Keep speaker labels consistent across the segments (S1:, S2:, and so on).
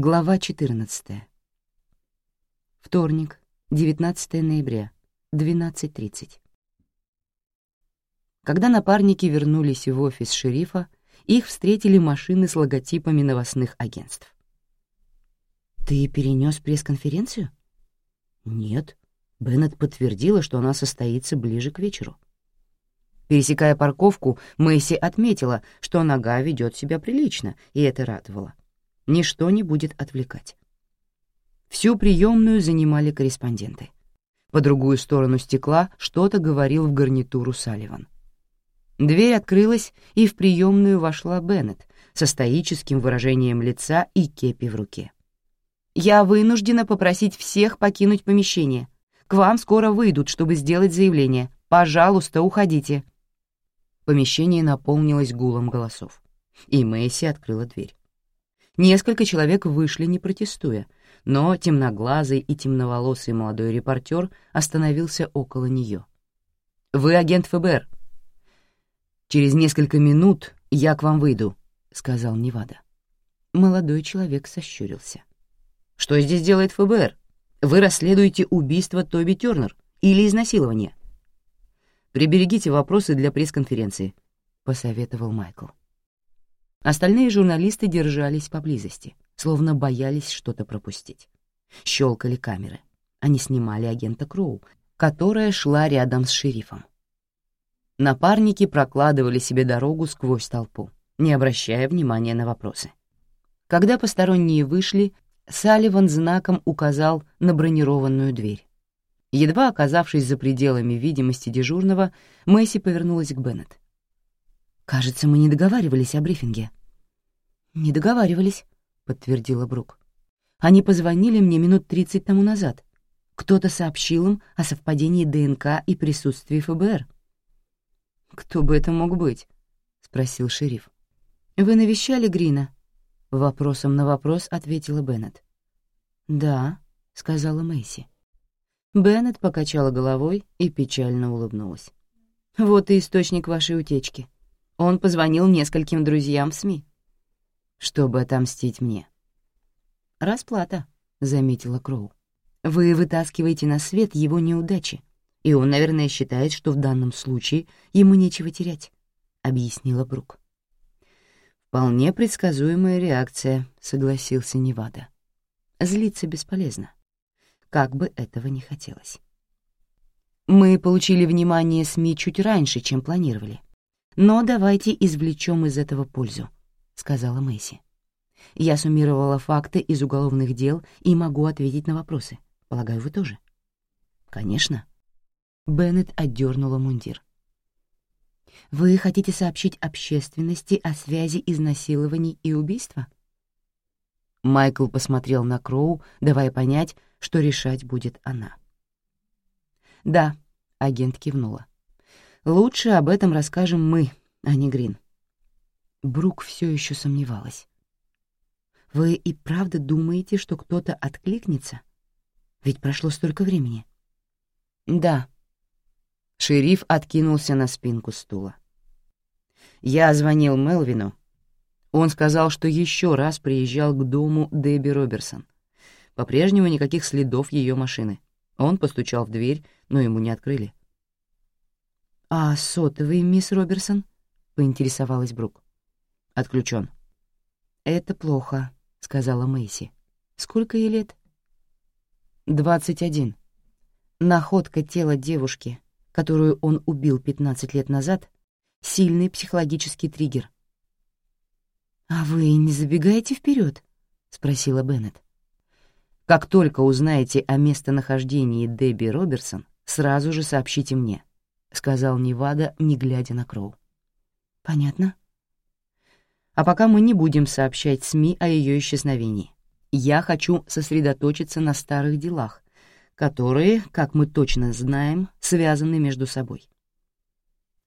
S1: Глава 14. Вторник, 19 ноября, 12.30. Когда напарники вернулись в офис шерифа, их встретили машины с логотипами новостных агентств. «Ты перенес пресс-конференцию?» «Нет». Беннет подтвердила, что она состоится ближе к вечеру. Пересекая парковку, Мэйси отметила, что нога ведет себя прилично, и это радовало. Ничто не будет отвлекать. Всю приемную занимали корреспонденты. По другую сторону стекла что-то говорил в гарнитуру Салливан. Дверь открылась, и в приемную вошла Беннет со стоическим выражением лица и кепи в руке. «Я вынуждена попросить всех покинуть помещение. К вам скоро выйдут, чтобы сделать заявление. Пожалуйста, уходите». Помещение наполнилось гулом голосов, и Мэйси открыла дверь. Несколько человек вышли, не протестуя, но темноглазый и темноволосый молодой репортер остановился около нее. «Вы агент ФБР?» «Через несколько минут я к вам выйду», — сказал Невада. Молодой человек сощурился. «Что здесь делает ФБР? Вы расследуете убийство Тоби Тернер или изнасилование?» «Приберегите вопросы для пресс-конференции», — посоветовал Майкл. Остальные журналисты держались поблизости, словно боялись что-то пропустить. Щелкали камеры. Они снимали агента Кроу, которая шла рядом с шерифом. Напарники прокладывали себе дорогу сквозь толпу, не обращая внимания на вопросы. Когда посторонние вышли, Салливан знаком указал на бронированную дверь. Едва оказавшись за пределами видимости дежурного, Мэсси повернулась к Беннет. «Кажется, мы не договаривались о брифинге». «Не договаривались», — подтвердила Брук. «Они позвонили мне минут тридцать тому назад. Кто-то сообщил им о совпадении ДНК и присутствии ФБР». «Кто бы это мог быть?» — спросил шериф. «Вы навещали Грина?» Вопросом на вопрос ответила Беннет. «Да», — сказала Мэйси. Беннет покачала головой и печально улыбнулась. «Вот и источник вашей утечки. Он позвонил нескольким друзьям в СМИ, чтобы отомстить мне. «Расплата», — заметила Кроу. «Вы вытаскиваете на свет его неудачи, и он, наверное, считает, что в данном случае ему нечего терять», — объяснила Брук. «Вполне предсказуемая реакция», — согласился Невада. «Злиться бесполезно, как бы этого ни хотелось». «Мы получили внимание СМИ чуть раньше, чем планировали. Но давайте извлечем из этого пользу», — сказала Мэйси. «Я суммировала факты из уголовных дел и могу ответить на вопросы. Полагаю, вы тоже?» «Конечно». Беннет отдернула мундир. «Вы хотите сообщить общественности о связи изнасилований и убийства?» Майкл посмотрел на Кроу, давая понять, что решать будет она. «Да», — агент кивнула. Лучше об этом расскажем мы, а не Грин. Брук все еще сомневалась. Вы и правда думаете, что кто-то откликнется? Ведь прошло столько времени. Да. Шериф откинулся на спинку стула. Я звонил Мелвину. Он сказал, что еще раз приезжал к дому Дебби Роберсон. По-прежнему никаких следов ее машины. Он постучал в дверь, но ему не открыли. «А сотовый, мисс Роберсон?» — поинтересовалась Брук. «Отключен». «Это плохо», — сказала Мэйси. «Сколько ей лет?» «Двадцать один. Находка тела девушки, которую он убил пятнадцать лет назад, сильный психологический триггер». «А вы не забегаете вперед? спросила Беннет. «Как только узнаете о местонахождении Дебби Роберсон, сразу же сообщите мне. — сказал Невада, не глядя на Кроу. «Понятно». «А пока мы не будем сообщать СМИ о ее исчезновении. Я хочу сосредоточиться на старых делах, которые, как мы точно знаем, связаны между собой».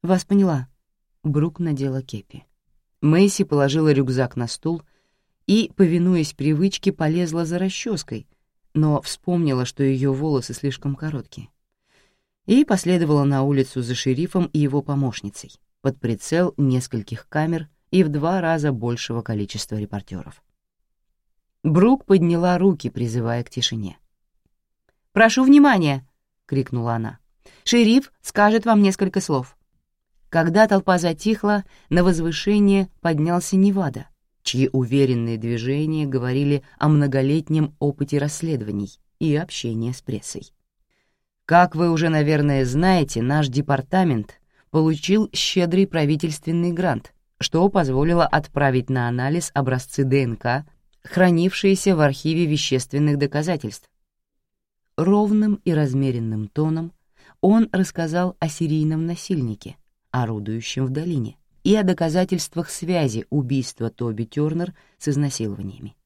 S1: «Вас поняла». Брук надела кепи. Мэйси положила рюкзак на стул и, повинуясь привычке, полезла за расческой, но вспомнила, что ее волосы слишком короткие и последовала на улицу за шерифом и его помощницей, под прицел нескольких камер и в два раза большего количества репортеров. Брук подняла руки, призывая к тишине. «Прошу внимания!» — крикнула она. «Шериф скажет вам несколько слов». Когда толпа затихла, на возвышение поднялся Невада, чьи уверенные движения говорили о многолетнем опыте расследований и общения с прессой. Как вы уже, наверное, знаете, наш департамент получил щедрый правительственный грант, что позволило отправить на анализ образцы ДНК, хранившиеся в архиве вещественных доказательств. Ровным и размеренным тоном он рассказал о серийном насильнике, орудующем в долине, и о доказательствах связи убийства Тоби Тёрнер с изнасилованиями.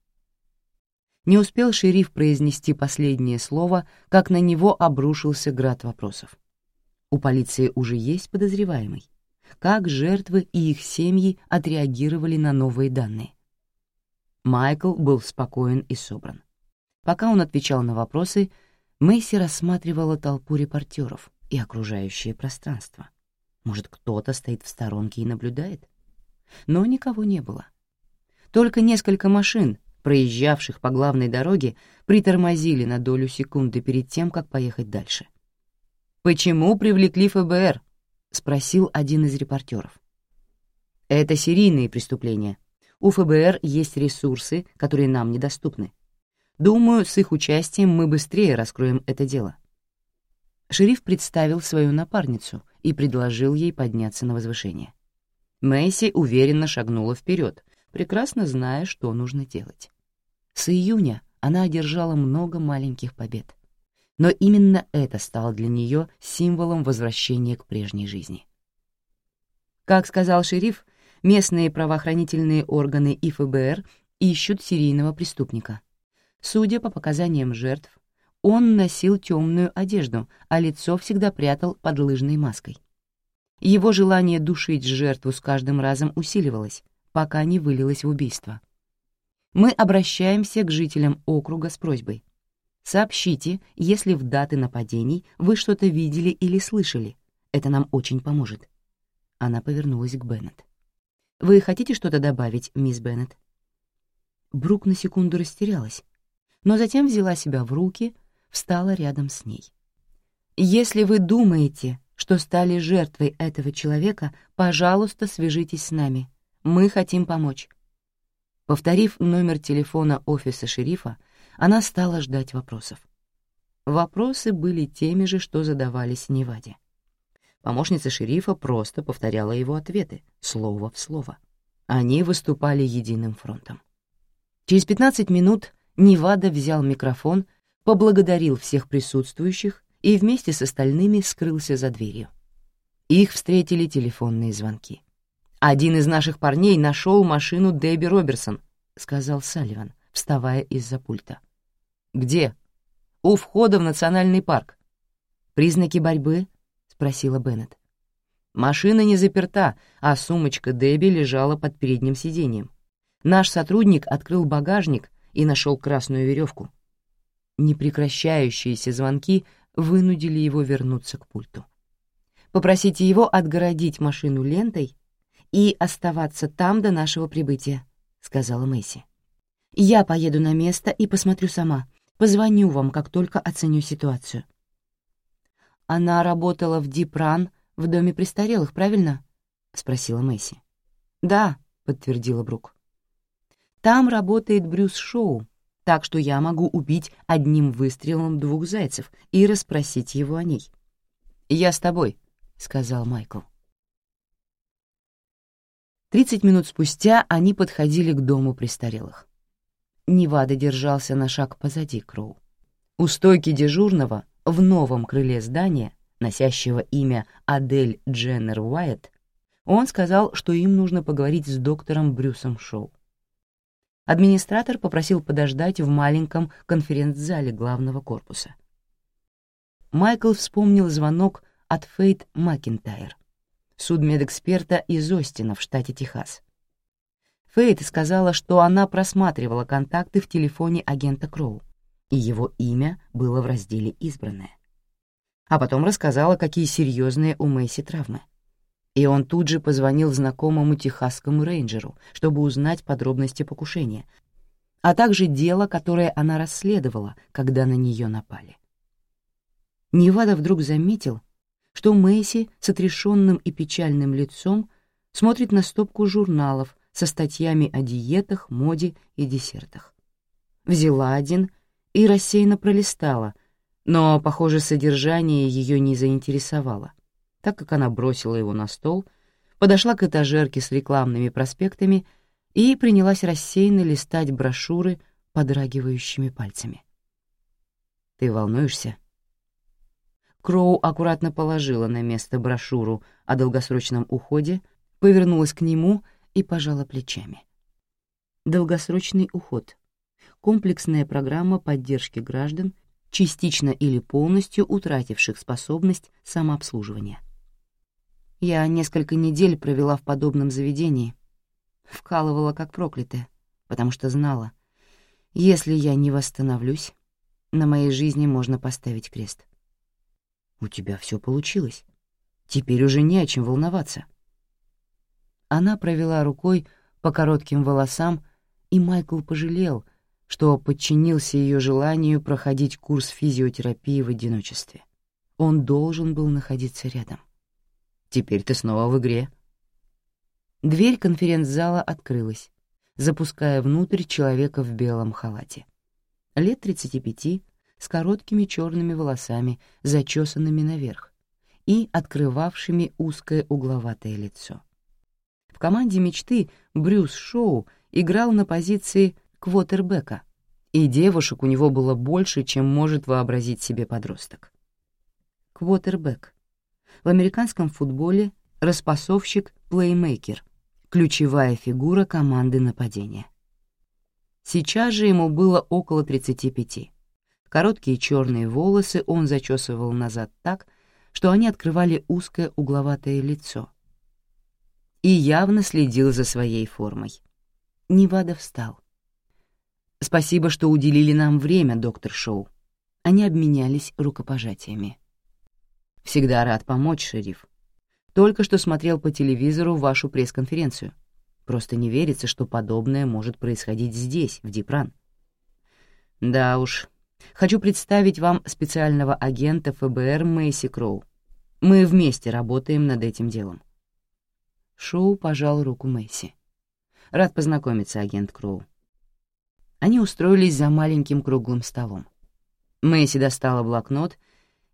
S1: Не успел шериф произнести последнее слово, как на него обрушился град вопросов. У полиции уже есть подозреваемый. Как жертвы и их семьи отреагировали на новые данные? Майкл был спокоен и собран. Пока он отвечал на вопросы, Мэйси рассматривала толпу репортеров и окружающее пространство. Может, кто-то стоит в сторонке и наблюдает? Но никого не было. Только несколько машин, проезжавших по главной дороге, притормозили на долю секунды перед тем, как поехать дальше. «Почему привлекли ФБР?» — спросил один из репортеров. «Это серийные преступления. У ФБР есть ресурсы, которые нам недоступны. Думаю, с их участием мы быстрее раскроем это дело». Шериф представил свою напарницу и предложил ей подняться на возвышение. Мэйси уверенно шагнула вперед, прекрасно зная, что нужно делать. С июня она одержала много маленьких побед. Но именно это стало для нее символом возвращения к прежней жизни. Как сказал шериф, местные правоохранительные органы и ФБР ищут серийного преступника. Судя по показаниям жертв, он носил темную одежду, а лицо всегда прятал под лыжной маской. Его желание душить жертву с каждым разом усиливалось, пока не вылилось в убийство — мы обращаемся к жителям округа с просьбой. Сообщите, если в даты нападений вы что-то видели или слышали. Это нам очень поможет. Она повернулась к Беннет. «Вы хотите что-то добавить, мисс Беннет?» Брук на секунду растерялась, но затем взяла себя в руки, встала рядом с ней. «Если вы думаете, что стали жертвой этого человека, пожалуйста, свяжитесь с нами. Мы хотим помочь. Повторив номер телефона офиса шерифа, она стала ждать вопросов. Вопросы были теми же, что задавались Неваде. Помощница шерифа просто повторяла его ответы, слово в слово. Они выступали единым фронтом. Через 15 минут Невада взял микрофон, поблагодарил всех присутствующих и вместе с остальными скрылся за дверью. Их встретили телефонные звонки. «Один из наших парней нашел машину Дебби Роберсон», — сказал Салливан, вставая из-за пульта. «Где?» «У входа в национальный парк». «Признаки борьбы?» — спросила Беннет. Машина не заперта, а сумочка Дебби лежала под передним сиденьем. Наш сотрудник открыл багажник и нашел красную веревку. Непрекращающиеся звонки вынудили его вернуться к пульту. Попросите его отгородить машину лентой и оставаться там до нашего прибытия», — сказала Мэйси. «Я поеду на место и посмотрю сама. Позвоню вам, как только оценю ситуацию». «Она работала в Дипран в доме престарелых, правильно?» — спросила Мэйси. «Да», — подтвердила Брук. «Там работает Брюс Шоу, так что я могу убить одним выстрелом двух зайцев и расспросить его о ней». «Я с тобой», — сказал Майкл. Тридцать минут спустя они подходили к дому престарелых. Невада держался на шаг позади Кроу. У стойки дежурного в новом крыле здания, носящего имя Адель Дженнер Уайт, он сказал, что им нужно поговорить с доктором Брюсом Шоу. Администратор попросил подождать в маленьком конференц-зале главного корпуса. Майкл вспомнил звонок от Фейт Макинтайр — судмедэксперта из Остина в штате Техас. Фейт сказала, что она просматривала контакты в телефоне агента Кроу, и его имя было в разделе «Избранное». А потом рассказала, какие серьезные у Мэйси травмы. И он тут же позвонил знакомому техасскому рейнджеру, чтобы узнать подробности покушения, а также дело, которое она расследовала, когда на нее напали. Невада вдруг заметил, что Мэйси с отрешенным и печальным лицом смотрит на стопку журналов со статьями о диетах, моде и десертах. Взяла один и рассеянно пролистала, но, похоже, содержание ее не заинтересовало, так как она бросила его на стол, подошла к этажерке с рекламными проспектами и принялась рассеянно листать брошюры подрагивающими пальцами. «Ты волнуешься?» Кроу аккуратно положила на место брошюру о долгосрочном уходе, повернулась к нему и пожала плечами. Долгосрочный уход — комплексная программа поддержки граждан, частично или полностью утративших способность самообслуживания. Я несколько недель провела в подобном заведении — вкалывала как проклятая, потому что знала, если я не восстановлюсь, на моей жизни можно поставить крест. У тебя все получилось. Теперь уже не о чем волноваться. Она провела рукой по коротким волосам, и Майкл пожалел, что подчинился ее желанию проходить курс физиотерапии в одиночестве. Он должен был находиться рядом. Теперь ты снова в игре. Дверь конференц-зала открылась, запуская внутрь человека в белом халате. Лет 35, с короткими черными волосами, зачесанными наверх, и открывавшими узкое угловатое лицо. В команде мечты Брюс Шоу играл на позиции квотербека, и девушек у него было больше, чем может вообразить себе подросток. Квотербек. В американском футболе распасовщик-плеймейкер — ключевая фигура команды нападения. Сейчас же ему было около 35. Короткие черные волосы он зачесывал назад так, что они открывали узкое угловатое лицо. И явно следил за своей формой. Невада встал. «Спасибо, что уделили нам время, доктор Шоу». Они обменялись рукопожатиями. «Всегда рад помочь, шериф», только что смотрел по телевизору вашу пресс-конференцию. Просто не верится, что подобное может происходить здесь, в Дипран. Да уж. Хочу представить вам специального агента ФБР Мэйси Кроу. Мы вместе работаем над этим делом. Шоу пожал руку Мэйси. Рад познакомиться, агент Кроу. Они устроились за маленьким круглым столом. Мэйси достала блокнот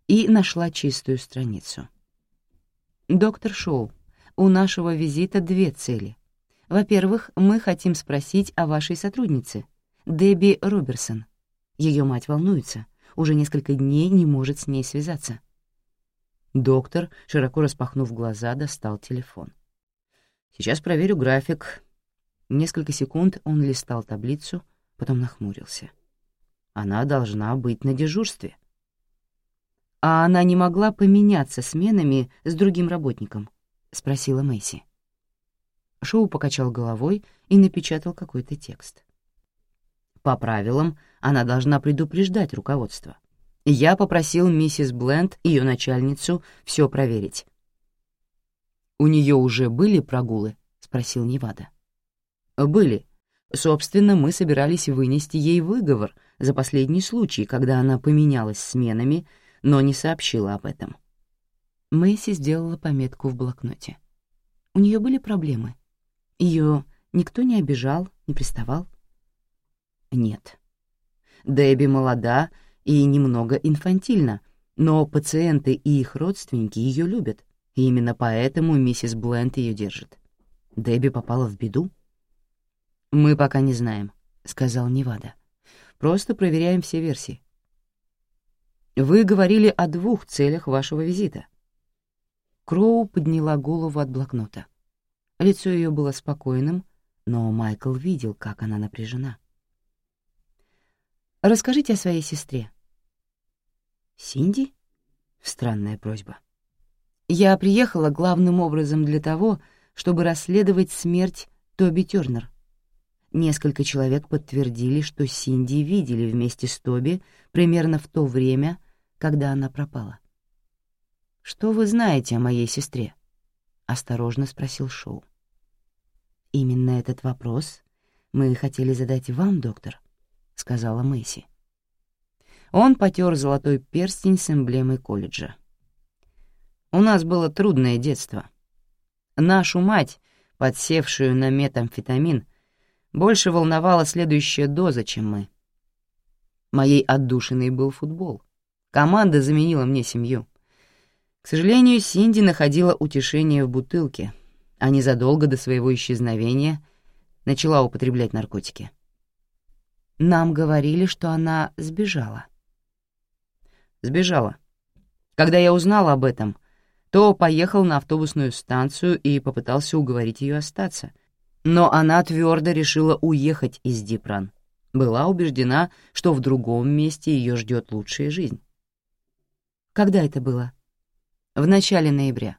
S1: и нашла чистую страницу. «Доктор Шоу, у нашего визита две цели. Во-первых, мы хотим спросить о вашей сотруднице, Дебби Роберсон. Ее мать волнуется, уже несколько дней не может с ней связаться». Доктор, широко распахнув глаза, достал телефон. «Сейчас проверю график». Несколько секунд он листал таблицу, потом нахмурился. «Она должна быть на дежурстве». «А она не могла поменяться сменами с другим работником?» — спросила Мэйси. Шоу покачал головой и напечатал какой-то текст. По правилам, она должна предупреждать руководство. Я попросил миссис Бленд, ее начальницу, все проверить. «У нее уже были прогулы?» — спросил Невада. «Были. Собственно, мы собирались вынести ей выговор за последний случай, когда она поменялась сменами но не сообщила об этом. Мэйси сделала пометку в блокноте. У нее были проблемы. Ее никто не обижал, не приставал? Нет. Дебби молода и немного инфантильна, но пациенты и их родственники ее любят, и именно поэтому миссис Бленд ее держит. Дебби попала в беду? «Мы пока не знаем», — сказал Невада. «Просто проверяем все версии. Вы говорили о двух целях вашего визита. Кроу подняла голову от блокнота. Лицо ее было спокойным, но Майкл видел, как она напряжена. «Расскажите о своей сестре». «Синди?» Странная просьба. «Я приехала главным образом для того, чтобы расследовать смерть Тоби Тёрнер. Несколько человек подтвердили, что Синди видели вместе с Тоби примерно в то время, когда она пропала. «Что вы знаете о моей сестре?» — осторожно спросил Шоу. Именно этот вопрос «Мы хотели задать вам, доктор», — сказала Мэйси. Он потер золотой перстень с эмблемой колледжа. «У нас было трудное детство. Нашу мать, подсевшую на метамфетамин, больше волновала следующая доза, чем мы. Моей отдушиной был футбол. Команда заменила мне семью. К сожалению, Синди находила утешение в бутылке, а незадолго до своего исчезновения начала употреблять наркотики. Нам говорили, что она сбежала. Сбежала. Когда я узнал об этом, то поехал на автобусную станцию и попытался уговорить ее остаться. Но она твердо решила уехать из Дипран. Была убеждена, что в другом месте ее ждет лучшая жизнь. Когда это было? В начале ноября.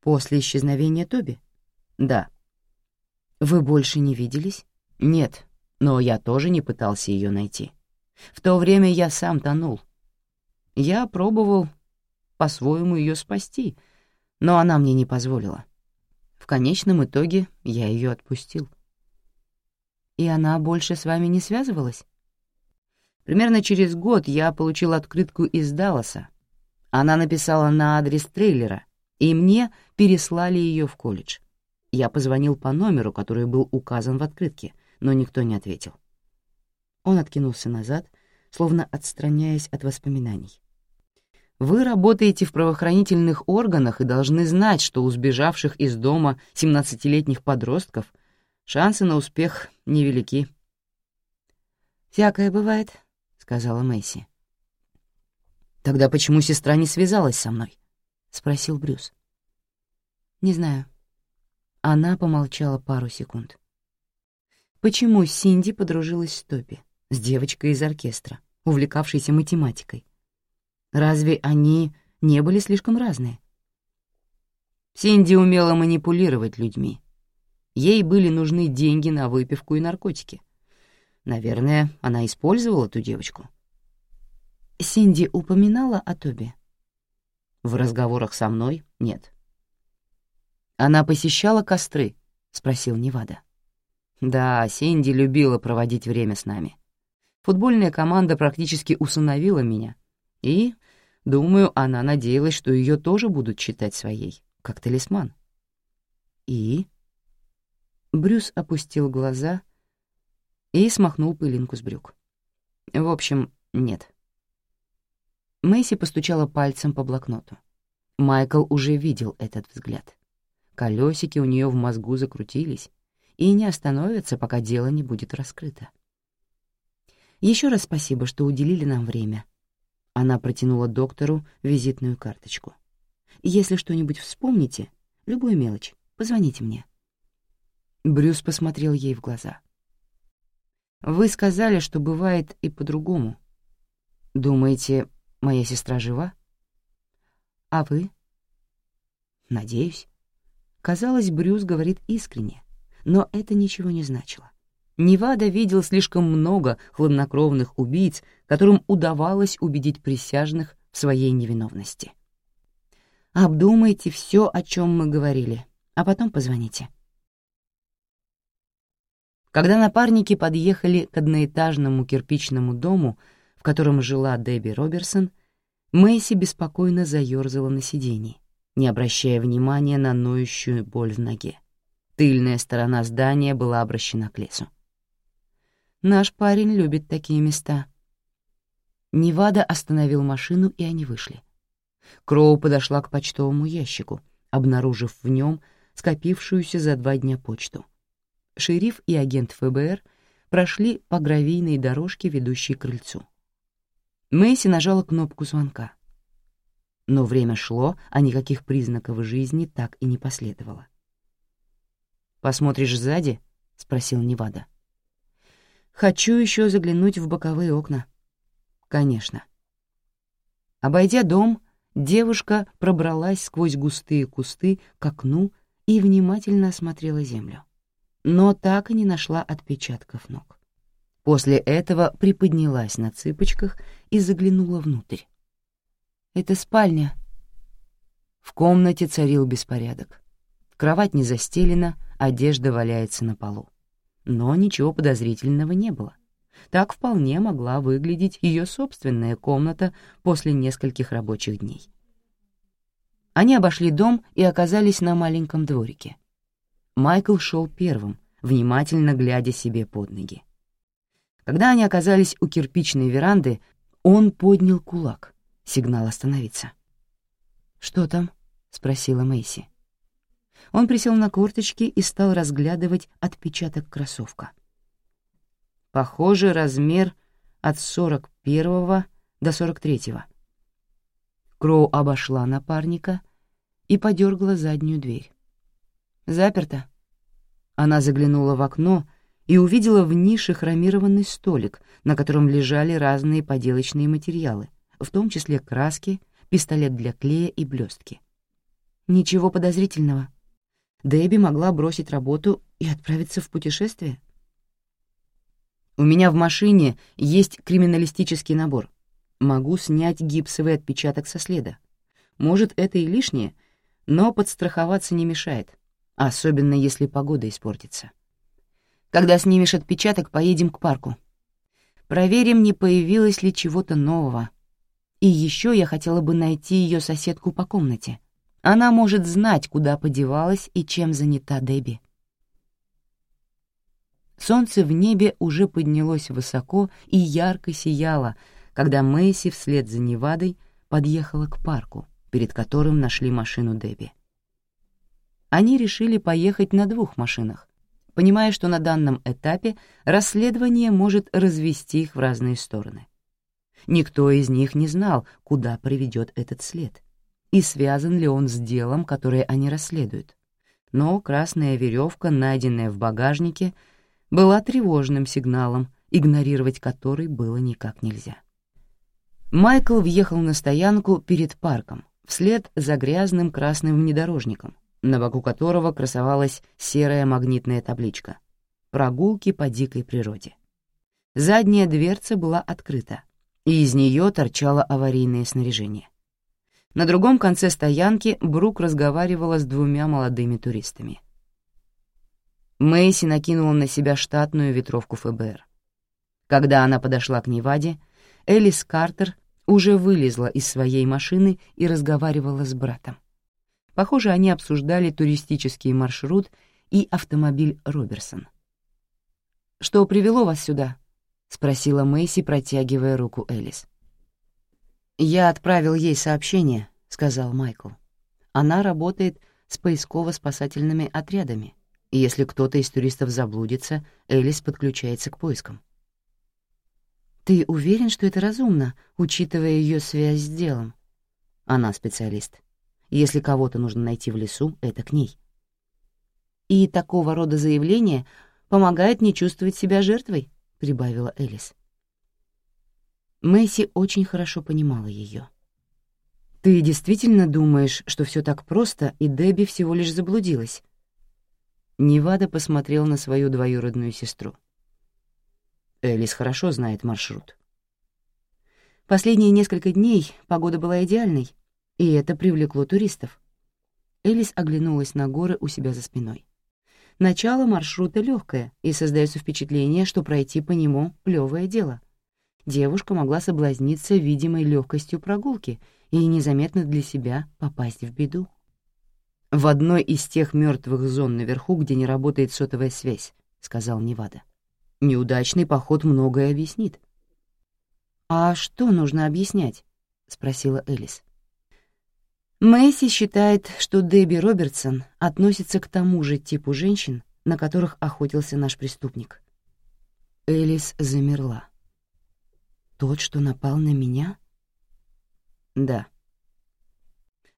S1: После исчезновения Тоби? Да. Вы больше не виделись? Нет, но я тоже не пытался ее найти. В то время я сам тонул. Я пробовал по-своему ее спасти, но она мне не позволила. В конечном итоге я ее отпустил. И она больше с вами не связывалась? Примерно через год я получил открытку из Далласа. Она написала на адрес трейлера, и мне переслали ее в колледж. Я позвонил по номеру, который был указан в открытке, но никто не ответил. Он откинулся назад, словно отстраняясь от воспоминаний. Вы работаете в правоохранительных органах и должны знать, что у сбежавших из дома 17-летних подростков шансы на успех невелики. «Всякое бывает», — сказала Мэйси. «Тогда почему сестра не связалась со мной?» — спросил Брюс. «Не знаю». Она помолчала пару секунд. «Почему Синди подружилась с Тоби, с девочкой из оркестра, увлекавшейся математикой? Разве они не были слишком разные?» Синди умела манипулировать людьми. Ей были нужны деньги на выпивку и наркотики. Наверное, она использовала ту девочку. Синди упоминала о Тоби? В разговорах со мной нет. Она посещала костры, спросил Невада. Да, Синди любила проводить время с нами. Футбольная команда практически усыновила меня, и, думаю, она надеялась, что ее тоже будут считать своей, как талисман. И Брюс опустил глаза и смахнул пылинку с брюк. В общем, нет. Мэйси постучала пальцем по блокноту. Майкл уже видел этот взгляд. Колесики у нее в мозгу закрутились и не остановятся, пока дело не будет раскрыто. Еще раз спасибо, что уделили нам время. Она протянула доктору визитную карточку. Если что-нибудь вспомните, любую мелочь, позвоните мне. Брюс посмотрел ей в глаза. «Вы сказали, что бывает и по-другому. Думаете, Моя сестра жива? А вы? Надеюсь. Казалось, Брюс говорит искренне, но это ничего не значило. Невада видел слишком много хладнокровных убийц, которым удавалось убедить присяжных в своей невиновности. Обдумайте все, о чем мы говорили, а потом позвоните. Когда напарники подъехали к одноэтажному кирпичному дому, в котором жила Дебби Роберсон, Мэйси беспокойно заёрзала на сиденье, не обращая внимания на ноющую боль в ноге. Тыльная сторона здания была обращена к лесу. «Наш парень любит такие места». Невада остановил машину, и они вышли. Кроу подошла к почтовому ящику, обнаружив в нем скопившуюся за два дня почту. Шериф и агент ФБР прошли по гравийной дорожке, ведущей к крыльцу. Мэйси нажала кнопку звонка. Но время шло, а никаких признаков жизни так и не последовало. «Посмотришь сзади?» — спросил Невада. «Хочу еще заглянуть в боковые окна». «Конечно». Обойдя дом, девушка пробралась сквозь густые кусты к окну и внимательно осмотрела землю. Но так и не нашла отпечатков ног. После этого приподнялась на цыпочках и заглянула внутрь. «Это спальня». В комнате царил беспорядок. Кровать не застелена, одежда валяется на полу. но ничего подозрительного не было. Так вполне могла выглядеть ее собственная комната после нескольких рабочих дней. Они обошли дом и оказались на маленьком дворике. Майкл шел первым, внимательно глядя себе под ноги. Когда они оказались у кирпичной веранды, он поднял кулак, сигнал остановиться. «Что там?» — спросила Мэйси. Он присел на корточки и стал разглядывать отпечаток кроссовка. Похоже, размер от 41 до 43. Кроу обошла напарника и подергала заднюю дверь. «Заперто». Она заглянула в окно и увидела в нише хромированный столик, на котором лежали разные поделочные материалы, в том числе краски, пистолет для клея и блестки. Ничего подозрительного. Дэби могла бросить работу и отправиться в путешествие. У меня в машине есть криминалистический набор. Могу снять гипсовый отпечаток со следа. Может, это и лишнее, но подстраховаться не мешает, особенно если погода испортится. Когда снимешь отпечаток, поедем к парку. Проверим, не появилось ли чего-то нового. И еще я хотела бы найти ее соседку по комнате. Она может знать, куда подевалась и чем занята Дебби. Солнце в небе уже поднялось высоко и ярко сияло, когда Мэйси вслед за Невадой подъехала к парку, перед которым нашли машину Дебби. Они решили поехать на двух машинах, понимая, что на данном этапе расследование может развести их в разные стороны. Никто из них не знал, куда приведет этот след и связан ли он с делом, которое они расследуют. Но красная веревка, найденная в багажнике, была тревожным сигналом, игнорировать который было никак нельзя. Майкл въехал на стоянку перед парком, вслед за грязным красным внедорожником, на боку которого красовалась серая магнитная табличка «Прогулки по дикой природе». Задняя дверца была открыта, и из нее торчало аварийное снаряжение. На другом конце стоянки Брук разговаривала с двумя молодыми туристами. Мэйси накинула на себя штатную ветровку ФБР. Когда она подошла к Неваде, Элис Картер уже вылезла из своей машины и разговаривала с братом. Похоже, они обсуждали туристический маршрут и автомобиль Роберсон. «Что привело вас сюда?» — спросила Мэйси, протягивая руку Элис. «Я отправил ей сообщение», — сказал Майкл. «Она работает с поисково-спасательными отрядами, и если кто-то из туристов заблудится, Элис подключается к поискам». «Ты уверен, что это разумно, учитывая ее связь с делом?» «Она специалист. Если кого-то нужно найти в лесу, это к ней». «И такого рода заявление помогает не чувствовать себя жертвой», — прибавила Элис. Мэйси очень хорошо понимала ее. «Ты действительно думаешь, что все так просто, и Дебби всего лишь заблудилась?» Невада посмотрел на свою двоюродную сестру. Элис хорошо знает маршрут. Последние несколько дней погода была идеальной, и это привлекло туристов. Элис оглянулась на горы у себя за спиной. Начало маршрута легкое, и создается впечатление, что пройти по нему — плевое дело девушка могла соблазниться видимой легкостью прогулки и незаметно для себя попасть в беду. «В одной из тех мертвых зон наверху, где не работает сотовая связь», — сказал Невада. «Неудачный поход многое объяснит». «А что нужно объяснять?» — спросила Элис. Мэйси считает, что Дебби Робертсон относится к тому же типу женщин, на которых охотился наш преступник. Элис замерла. Тот, что напал на меня? Да.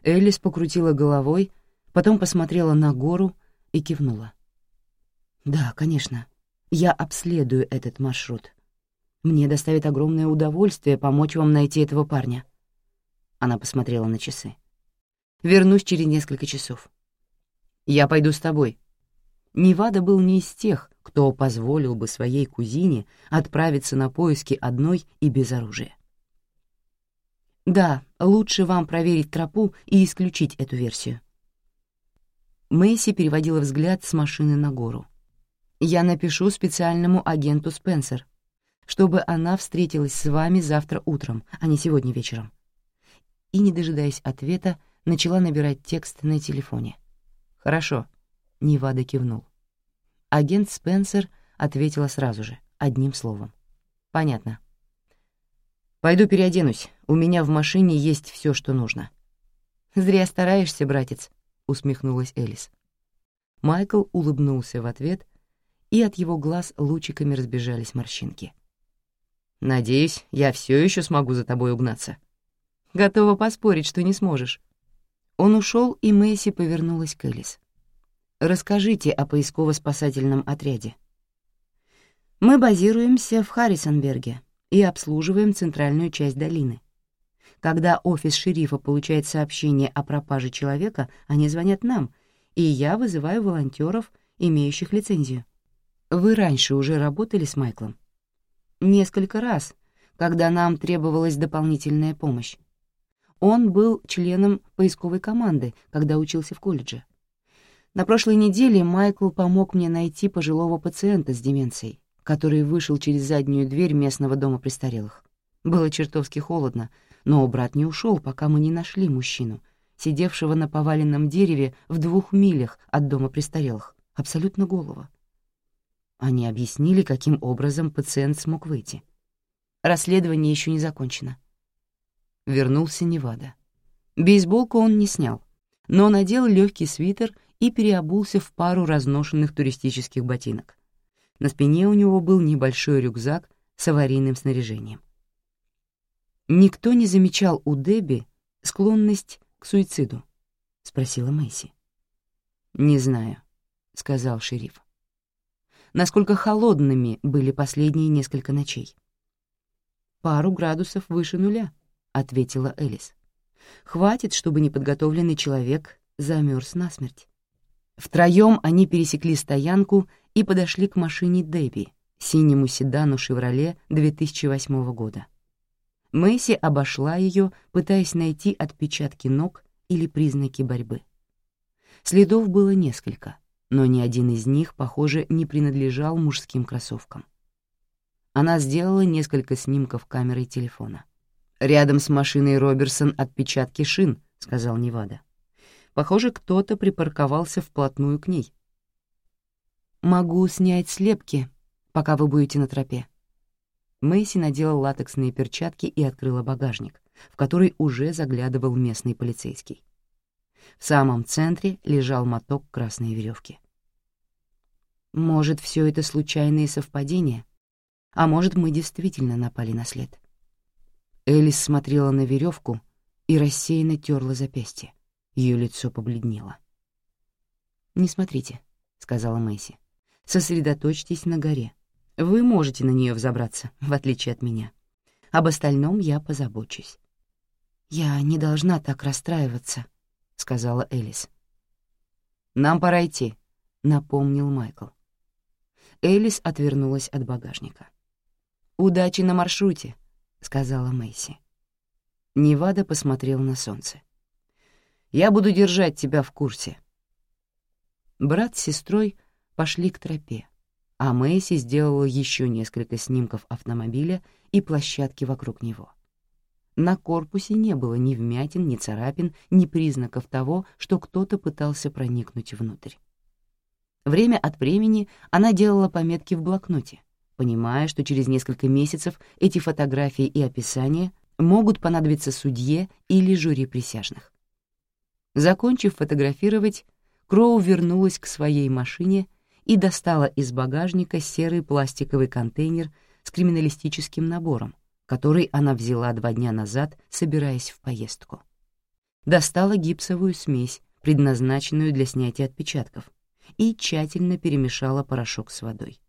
S1: Элис покрутила головой, потом посмотрела на гору и кивнула. Да, конечно. Я обследую этот маршрут. Мне доставит огромное удовольствие помочь вам найти этого парня. Она посмотрела на часы. Вернусь через несколько часов. Я пойду с тобой. Невада был не из тех, кто позволил бы своей кузине отправиться на поиски одной и без оружия. Да, лучше вам проверить тропу и исключить эту версию. Мэйси переводила взгляд с машины на гору. Я напишу специальному агенту Спенсер, чтобы она встретилась с вами завтра утром, а не сегодня вечером. И, не дожидаясь ответа, начала набирать текст на телефоне. «Хорошо», — Невада кивнул. Агент Спенсер ответила сразу же, одним словом. «Понятно». «Пойду переоденусь, у меня в машине есть все, что нужно». «Зря стараешься, братец», — усмехнулась Элис. Майкл улыбнулся в ответ, и от его глаз лучиками разбежались морщинки. «Надеюсь, я все еще смогу за тобой угнаться». «Готова поспорить, что не сможешь». Он ушел, и Мэйси повернулась к Элис. «Расскажите о поисково-спасательном отряде». «Мы базируемся в Харрисонберге и обслуживаем центральную часть долины. Когда офис шерифа получает сообщение о пропаже человека, они звонят нам, и я вызываю волонтеров, имеющих лицензию. Вы раньше уже работали с Майклом? Несколько раз, когда нам требовалась дополнительная помощь. Он был членом поисковой команды, когда учился в колледже. На прошлой неделе Майкл помог мне найти пожилого пациента с деменцией, который вышел через заднюю дверь местного дома престарелых. Было чертовски холодно, но брат не ушел, пока мы не нашли мужчину, сидевшего на поваленном дереве в двух милях от дома престарелых, абсолютно голого. Они объяснили, каким образом пациент смог выйти. Расследование еще не закончено. Вернулся Невада. Бейсболку он не снял, но надел легкий свитер и переобулся в пару разношенных туристических ботинок. На спине у него был небольшой рюкзак с аварийным снаряжением. «Никто не замечал у Дебби склонность к суициду?» — спросила Мэйси. «Не знаю», — сказал шериф насколько холодными были последние несколько ночей. «Пару градусов выше нуля», — ответила Элис. «Хватит, чтобы неподготовленный человек замерз насмерть». Втроем они пересекли стоянку и подошли к машине Дебби, синему седану «Шевроле» 2008 года. Мэйси обошла ее, пытаясь найти отпечатки ног или признаки борьбы. Следов было несколько — но ни один из них, похоже, не принадлежал мужским кроссовкам. Она сделала несколько снимков камерой телефона. «Рядом с машиной Роберсон отпечатки шин», — сказал Невада. «Похоже, кто-то припарковался вплотную к ней». «Могу снять слепки, пока вы будете на тропе». Мэйси надела латексные перчатки и открыла багажник, в который уже заглядывал местный полицейский. В самом центре лежал моток красной веревки. Может, все это случайные совпадения? А может, мы действительно напали на след? Элис смотрела на веревку и рассеянно терла запястье. Ее лицо побледнело. «Не смотрите», — сказала Мэйси. «Сосредоточьтесь на горе. Вы можете на нее взобраться, в отличие от меня. Об остальном я позабочусь». «Я не должна так расстраиваться», — сказала Элис. «Нам пора идти», — напомнил Майкл. Элис отвернулась от багажника. «Удачи на маршруте», — сказала Мэйси. Невада посмотрел на солнце. «Я буду держать тебя в курсе». Брат с сестрой пошли к тропе, а Мэйси сделала еще несколько снимков автомобиля и площадки вокруг него. На корпусе не было ни вмятин, ни царапин, ни признаков того, что кто-то пытался проникнуть внутрь. Время от времени она делала пометки в блокноте, понимая, что через несколько месяцев эти фотографии и описания могут понадобиться судье или жюри присяжных. Закончив фотографировать, Кроу вернулась к своей машине и достала из багажника серый пластиковый контейнер с криминалистическим набором, который она взяла два дня назад, собираясь в поездку. Достала гипсовую смесь, предназначенную для снятия отпечатков, и тщательно перемешала порошок с водой.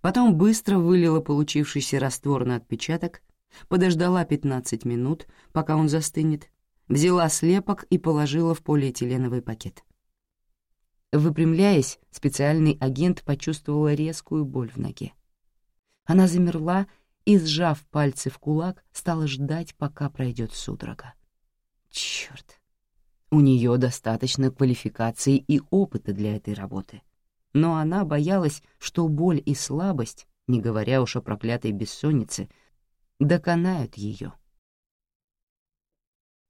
S1: Потом быстро вылила получившийся раствор на отпечаток, подождала 15 минут, пока он застынет, взяла слепок и положила в полиэтиленовый пакет. Выпрямляясь, специальный агент почувствовала резкую боль в ноге. Она замерла и, сжав пальцы в кулак, стала ждать, пока пройдет судорога. Черт! У нее достаточно квалификации и опыта для этой работы. но она боялась, что боль и слабость, не говоря уж о проклятой бессоннице, доконают ее —